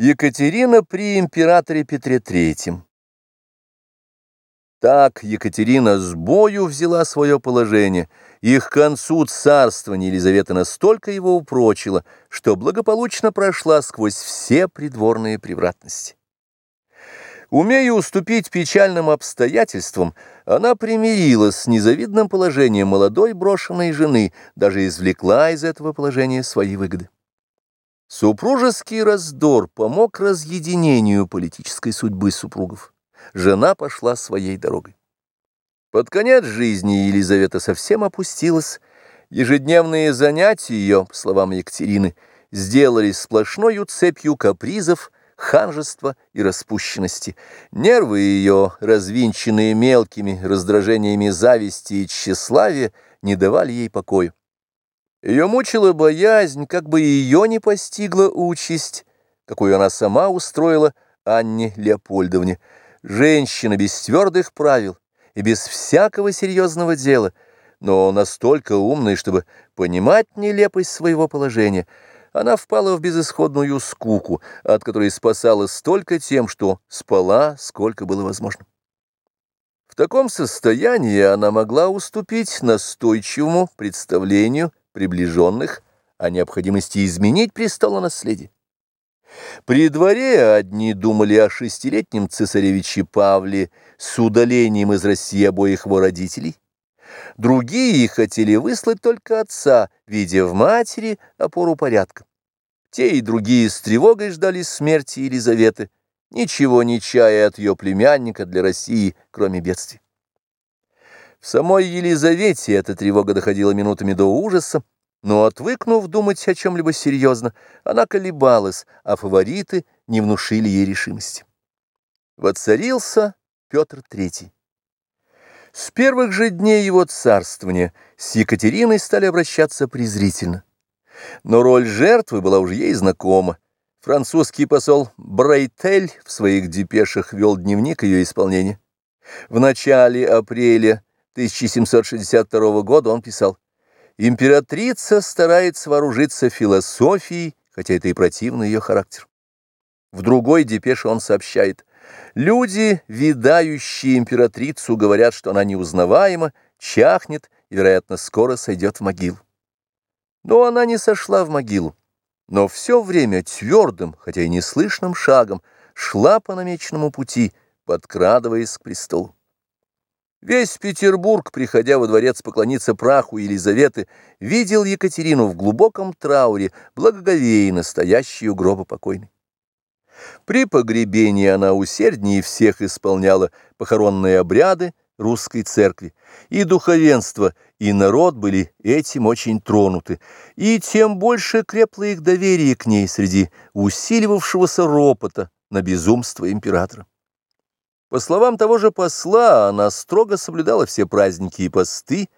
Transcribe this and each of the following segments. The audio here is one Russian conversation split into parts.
Екатерина при императоре Петре III. Так Екатерина с бою взяла свое положение, и к концу царствования Елизавета настолько его упрочила, что благополучно прошла сквозь все придворные превратности. Умея уступить печальным обстоятельствам, она примирилась с незавидным положением молодой брошенной жены, даже извлекла из этого положения свои выгоды. Супружеский раздор помог разъединению политической судьбы супругов. Жена пошла своей дорогой. Под конец жизни Елизавета совсем опустилась. Ежедневные занятия ее, по словам Екатерины, сделались сплошною цепью капризов, ханжества и распущенности. Нервы ее, развинченные мелкими раздражениями зависти и тщеславия, не давали ей покоя. Ее мучила боязнь, как бы ее не постигла участь, какую она сама устроила Анне Леопольдовне. Женщина без твердых правил и без всякого серьезного дела, но настолько умная, чтобы понимать нелепость своего положения, она впала в безысходную скуку, от которой спасалась столько тем, что спала, сколько было возможно. В таком состоянии она могла уступить настойчивому представлению приближенных о необходимости изменить престолонаследие. При дворе одни думали о шестилетнем цесаревиче Павле с удалением из России обоих его родителей, другие хотели выслать только отца, видя в матери опору порядка. Те и другие с тревогой ждали смерти Елизаветы, ничего не чая от ее племянника для России, кроме бедствий. В самой Елизавете эта тревога доходила минутами до ужаса, но, отвыкнув думать о чем-либо серьезно, она колебалась, а фавориты не внушили ей решимости. Воцарился Петр III. С первых же дней его царствования с Екатериной стали обращаться презрительно. Но роль жертвы была уже ей знакома. Французский посол Брейтель в своих депешах вел дневник ее исполнения. В начале апреля 1762 года он писал «Императрица старается вооружиться философией, хотя это и противно ее характер». В другой депеше он сообщает «Люди, видающие императрицу, говорят, что она неузнаваема, чахнет и, вероятно, скоро сойдет в могилу». Но она не сошла в могилу, но все время твердым, хотя и неслышным шагом шла по намеченному пути, подкрадываясь к престолу. Весь Петербург, приходя во дворец поклониться праху Елизаветы, видел Екатерину в глубоком трауре, благоговейно стоящую гроба покойной. При погребении она усерднее всех исполняла похоронные обряды русской церкви, и духовенство, и народ были этим очень тронуты, и тем больше крепло их доверие к ней среди усиливавшегося ропота на безумство императора. По словам того же посла, она строго соблюдала все праздники и посты,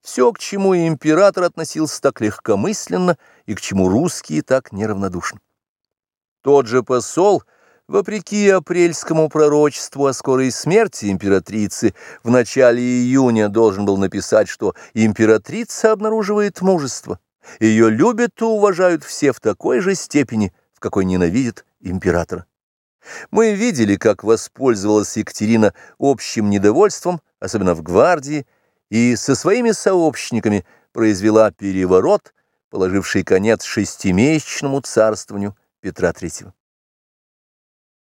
все, к чему император относился так легкомысленно и к чему русские так неравнодушны. Тот же посол, вопреки апрельскому пророчеству о скорой смерти императрицы, в начале июня должен был написать, что императрица обнаруживает мужество, ее любят и уважают все в такой же степени, в какой ненавидят императора. Мы видели, как воспользовалась Екатерина общим недовольством, особенно в гвардии, и со своими сообщниками произвела переворот, положивший конец шестимесячному царствованию Петра III.